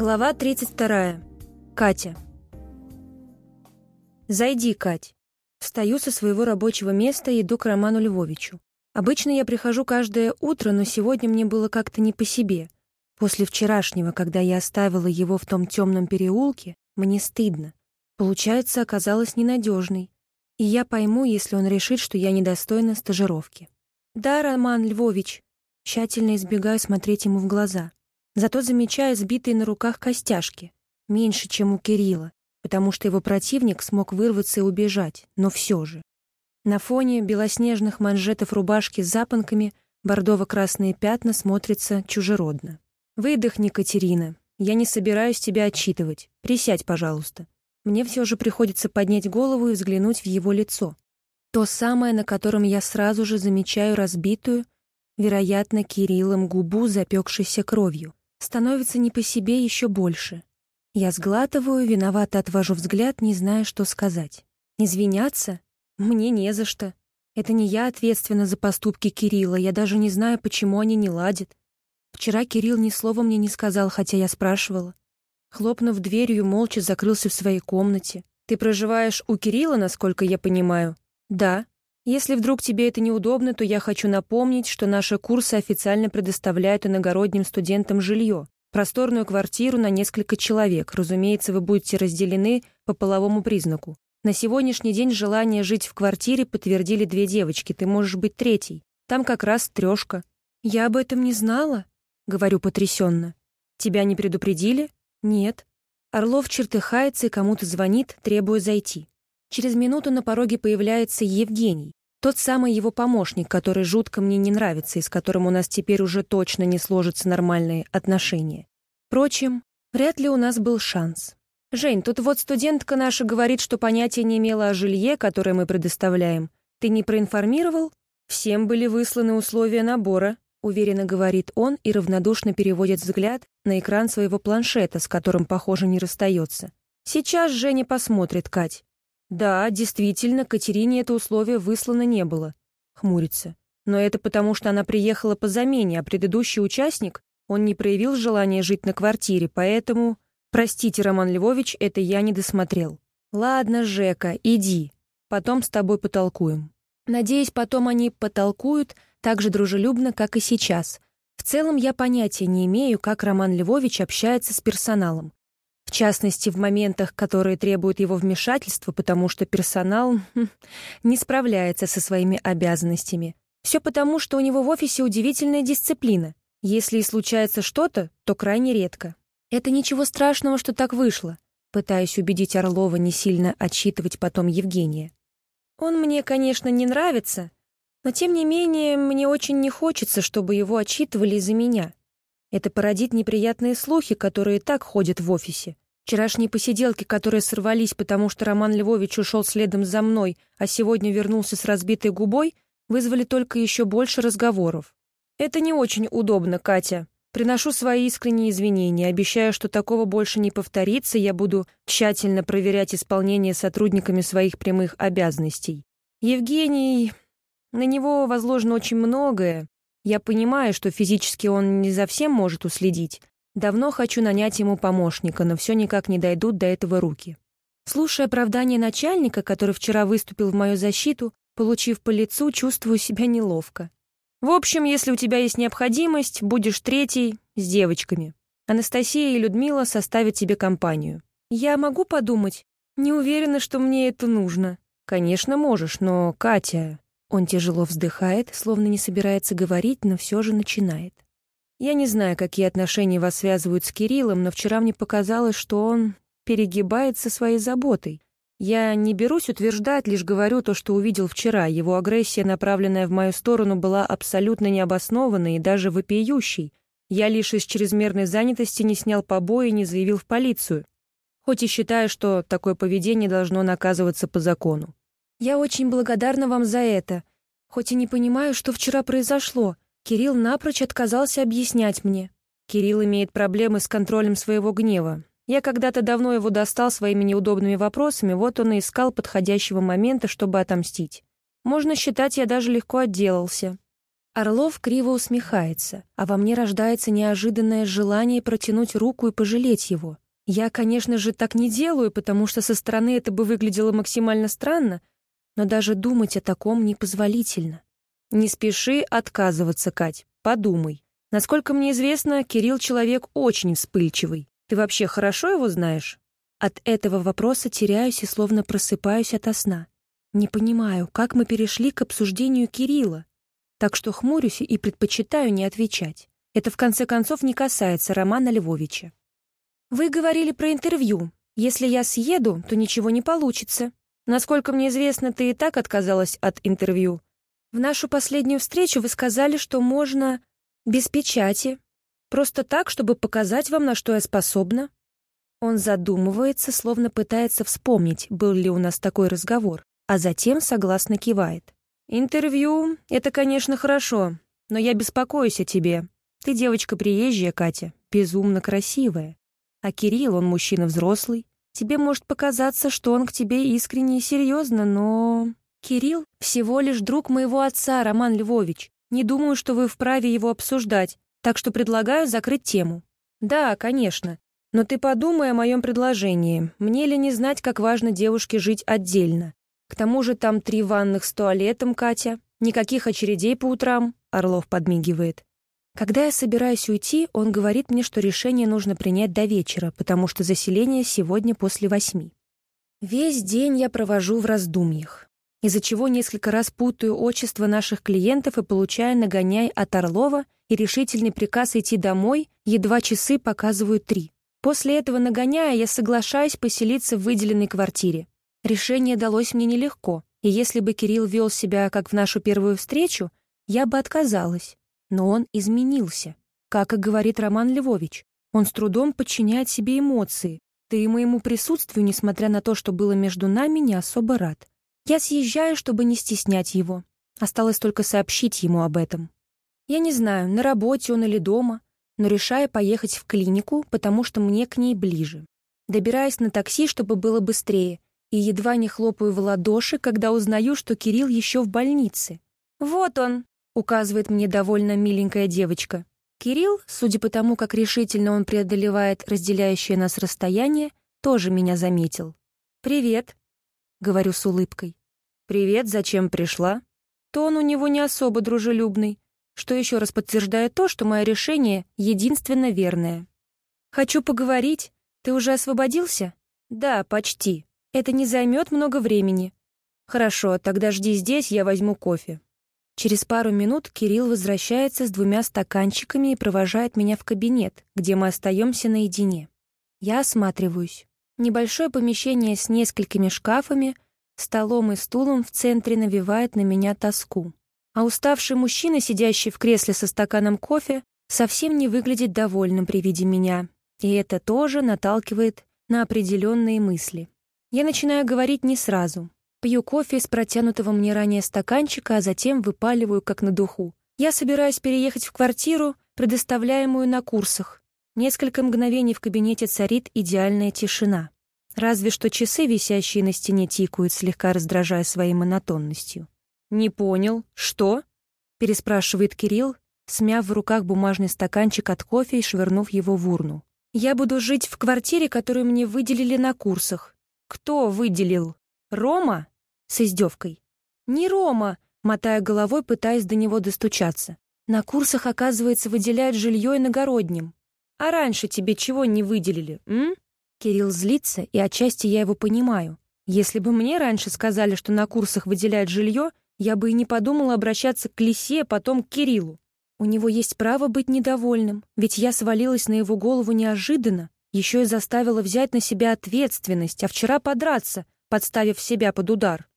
Глава 32. Катя. «Зайди, Кать». Встаю со своего рабочего места и иду к Роману Львовичу. Обычно я прихожу каждое утро, но сегодня мне было как-то не по себе. После вчерашнего, когда я оставила его в том темном переулке, мне стыдно. Получается, оказалась ненадежной. И я пойму, если он решит, что я недостойна стажировки. «Да, Роман Львович». Тщательно избегаю смотреть ему в глаза. Зато замечаю сбитые на руках костяшки. Меньше, чем у Кирилла, потому что его противник смог вырваться и убежать, но все же. На фоне белоснежных манжетов рубашки с запонками бордово-красные пятна смотрятся чужеродно. «Выдохни, Катерина. Я не собираюсь тебя отчитывать. Присядь, пожалуйста». Мне все же приходится поднять голову и взглянуть в его лицо. То самое, на котором я сразу же замечаю разбитую, вероятно, Кириллом губу, запекшейся кровью. Становится не по себе еще больше. Я сглатываю, виновато отвожу взгляд, не зная, что сказать. Извиняться? Мне не за что. Это не я ответственна за поступки Кирилла, я даже не знаю, почему они не ладят. Вчера Кирилл ни слова мне не сказал, хотя я спрашивала. Хлопнув дверью, молча закрылся в своей комнате. «Ты проживаешь у Кирилла, насколько я понимаю?» «Да», если вдруг тебе это неудобно, то я хочу напомнить, что наши курсы официально предоставляют иногородним студентам жилье, просторную квартиру на несколько человек. Разумеется, вы будете разделены по половому признаку. На сегодняшний день желание жить в квартире подтвердили две девочки, ты можешь быть третьей. Там как раз трешка. Я об этом не знала, говорю потрясенно. Тебя не предупредили? Нет. Орлов чертыхается и кому-то звонит, требуя зайти. Через минуту на пороге появляется Евгений, тот самый его помощник, который жутко мне не нравится и с которым у нас теперь уже точно не сложатся нормальные отношения. Впрочем, вряд ли у нас был шанс. «Жень, тут вот студентка наша говорит, что понятия не имела о жилье, которое мы предоставляем. Ты не проинформировал? Всем были высланы условия набора», — уверенно говорит он и равнодушно переводит взгляд на экран своего планшета, с которым, похоже, не расстается. «Сейчас Женя посмотрит, Кать. «Да, действительно, Катерине это условие выслано не было», — хмурится. «Но это потому, что она приехала по замене, а предыдущий участник, он не проявил желания жить на квартире, поэтому...» «Простите, Роман Львович, это я не досмотрел». «Ладно, Жека, иди. Потом с тобой потолкуем». Надеюсь, потом они потолкуют так же дружелюбно, как и сейчас. В целом, я понятия не имею, как Роман Львович общается с персоналом. В частности, в моментах, которые требуют его вмешательства, потому что персонал хм, не справляется со своими обязанностями. Все потому, что у него в офисе удивительная дисциплина. Если и случается что-то, то крайне редко. Это ничего страшного, что так вышло. Пытаюсь убедить Орлова не сильно отчитывать потом Евгения. Он мне, конечно, не нравится, но тем не менее мне очень не хочется, чтобы его отчитывали из-за меня. Это породит неприятные слухи, которые так ходят в офисе. Вчерашние посиделки, которые сорвались, потому что Роман Львович ушел следом за мной, а сегодня вернулся с разбитой губой, вызвали только еще больше разговоров. «Это не очень удобно, Катя. Приношу свои искренние извинения, обещаю, что такого больше не повторится, я буду тщательно проверять исполнение сотрудниками своих прямых обязанностей. Евгений... На него возложено очень многое, я понимаю, что физически он не за всем может уследить. Давно хочу нанять ему помощника, но все никак не дойдут до этого руки. Слушая оправдание начальника, который вчера выступил в мою защиту, получив по лицу, чувствую себя неловко. В общем, если у тебя есть необходимость, будешь третий с девочками. Анастасия и Людмила составят тебе компанию. Я могу подумать? Не уверена, что мне это нужно. Конечно, можешь, но, Катя... Он тяжело вздыхает, словно не собирается говорить, но все же начинает. Я не знаю, какие отношения вас связывают с Кириллом, но вчера мне показалось, что он перегибает со своей заботой. Я не берусь утверждать, лишь говорю то, что увидел вчера. Его агрессия, направленная в мою сторону, была абсолютно необоснованной и даже вопиющей. Я лишь из чрезмерной занятости не снял побои и не заявил в полицию. Хоть и считаю, что такое поведение должно наказываться по закону. Я очень благодарна вам за это. Хоть и не понимаю, что вчера произошло. Кирилл напрочь отказался объяснять мне. Кирилл имеет проблемы с контролем своего гнева. Я когда-то давно его достал своими неудобными вопросами, вот он и искал подходящего момента, чтобы отомстить. Можно считать, я даже легко отделался. Орлов криво усмехается, а во мне рождается неожиданное желание протянуть руку и пожалеть его. Я, конечно же, так не делаю, потому что со стороны это бы выглядело максимально странно, но даже думать о таком непозволительно. Не спеши отказываться, Кать, подумай. Насколько мне известно, Кирилл человек очень вспыльчивый. Ты вообще хорошо его знаешь? От этого вопроса теряюсь и словно просыпаюсь ото сна. Не понимаю, как мы перешли к обсуждению Кирилла так что хмурюсь и предпочитаю не отвечать. Это, в конце концов, не касается Романа Львовича. «Вы говорили про интервью. Если я съеду, то ничего не получится. Насколько мне известно, ты и так отказалась от интервью. В нашу последнюю встречу вы сказали, что можно без печати. Просто так, чтобы показать вам, на что я способна». Он задумывается, словно пытается вспомнить, был ли у нас такой разговор, а затем согласно кивает. «Интервью — это, конечно, хорошо, но я беспокоюсь о тебе. Ты девочка приезжая, Катя, безумно красивая. А Кирилл, он мужчина взрослый. Тебе может показаться, что он к тебе искренне и серьезно, но... Кирилл всего лишь друг моего отца, Роман Львович. Не думаю, что вы вправе его обсуждать, так что предлагаю закрыть тему. Да, конечно. Но ты подумай о моем предложении. Мне ли не знать, как важно девушке жить отдельно? К тому же там три ванных с туалетом, Катя. Никаких очередей по утрам, Орлов подмигивает. Когда я собираюсь уйти, он говорит мне, что решение нужно принять до вечера, потому что заселение сегодня после восьми. Весь день я провожу в раздумьях, из-за чего несколько раз путаю отчество наших клиентов и получаю нагоняй от Орлова и решительный приказ идти домой, едва часы показывают три. После этого нагоняя я соглашаюсь поселиться в выделенной квартире. Решение далось мне нелегко, и если бы Кирилл вел себя, как в нашу первую встречу, я бы отказалась. Но он изменился. Как и говорит Роман Львович, он с трудом подчиняет себе эмоции, да и моему присутствию, несмотря на то, что было между нами, не особо рад. Я съезжаю, чтобы не стеснять его. Осталось только сообщить ему об этом. Я не знаю, на работе он или дома, но решаю поехать в клинику, потому что мне к ней ближе. Добираюсь на такси, чтобы было быстрее, и едва не хлопаю в ладоши, когда узнаю, что Кирилл еще в больнице. «Вот он!» — указывает мне довольно миленькая девочка. Кирилл, судя по тому, как решительно он преодолевает разделяющее нас расстояние, тоже меня заметил. «Привет», — говорю с улыбкой. «Привет, зачем пришла?» Тон у него не особо дружелюбный, что еще раз подтверждает то, что мое решение единственно верное. «Хочу поговорить. Ты уже освободился?» «Да, почти», это не займет много времени. Хорошо, тогда жди здесь, я возьму кофе. Через пару минут Кирилл возвращается с двумя стаканчиками и провожает меня в кабинет, где мы остаемся наедине. Я осматриваюсь. Небольшое помещение с несколькими шкафами, столом и стулом в центре навевает на меня тоску. А уставший мужчина, сидящий в кресле со стаканом кофе, совсем не выглядит довольным при виде меня. И это тоже наталкивает на определенные мысли. Я начинаю говорить не сразу. Пью кофе из протянутого мне ранее стаканчика, а затем выпаливаю как на духу. Я собираюсь переехать в квартиру, предоставляемую на курсах. Несколько мгновений в кабинете царит идеальная тишина. Разве что часы, висящие на стене, тикают, слегка раздражая своей монотонностью. «Не понял. Что?» — переспрашивает Кирилл, смяв в руках бумажный стаканчик от кофе и швырнув его в урну. «Я буду жить в квартире, которую мне выделили на курсах. «Кто выделил? Рома?» С издевкой. «Не Рома!» мотая головой, пытаясь до него достучаться. «На курсах, оказывается, выделяют жилье иногородним. А раньше тебе чего не выделили, м?» Кирилл злится, и отчасти я его понимаю. Если бы мне раньше сказали, что на курсах выделяют жилье, я бы и не подумала обращаться к Лисе, а потом к Кириллу. У него есть право быть недовольным, ведь я свалилась на его голову неожиданно, еще и заставила взять на себя ответственность, а вчера подраться, подставив себя под удар.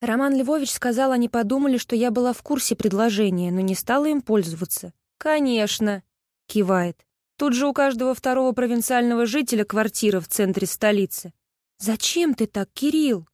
Роман Львович сказал, они подумали, что я была в курсе предложения, но не стала им пользоваться. «Конечно», — кивает. «Тут же у каждого второго провинциального жителя квартира в центре столицы». «Зачем ты так, Кирилл?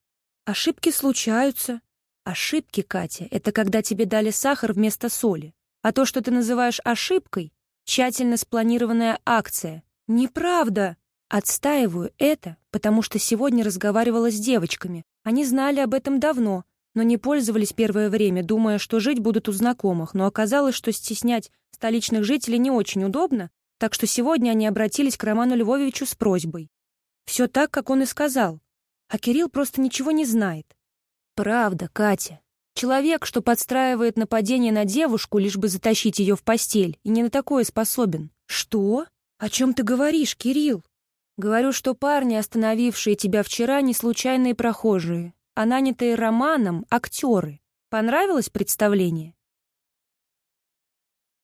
Ошибки случаются». «Ошибки, Катя, это когда тебе дали сахар вместо соли. А то, что ты называешь ошибкой, тщательно спланированная акция, «Неправда!» Отстаиваю это, потому что сегодня разговаривала с девочками. Они знали об этом давно, но не пользовались первое время, думая, что жить будут у знакомых, но оказалось, что стеснять столичных жителей не очень удобно, так что сегодня они обратились к Роману Львовичу с просьбой. Все так, как он и сказал. А Кирилл просто ничего не знает. Правда, Катя. Человек, что подстраивает нападение на девушку, лишь бы затащить ее в постель, и не на такое способен. Что? О чем ты говоришь, Кирилл? Говорю, что парни, остановившие тебя вчера, не случайные прохожие, а нанятые Романом актеры. Понравилось представление?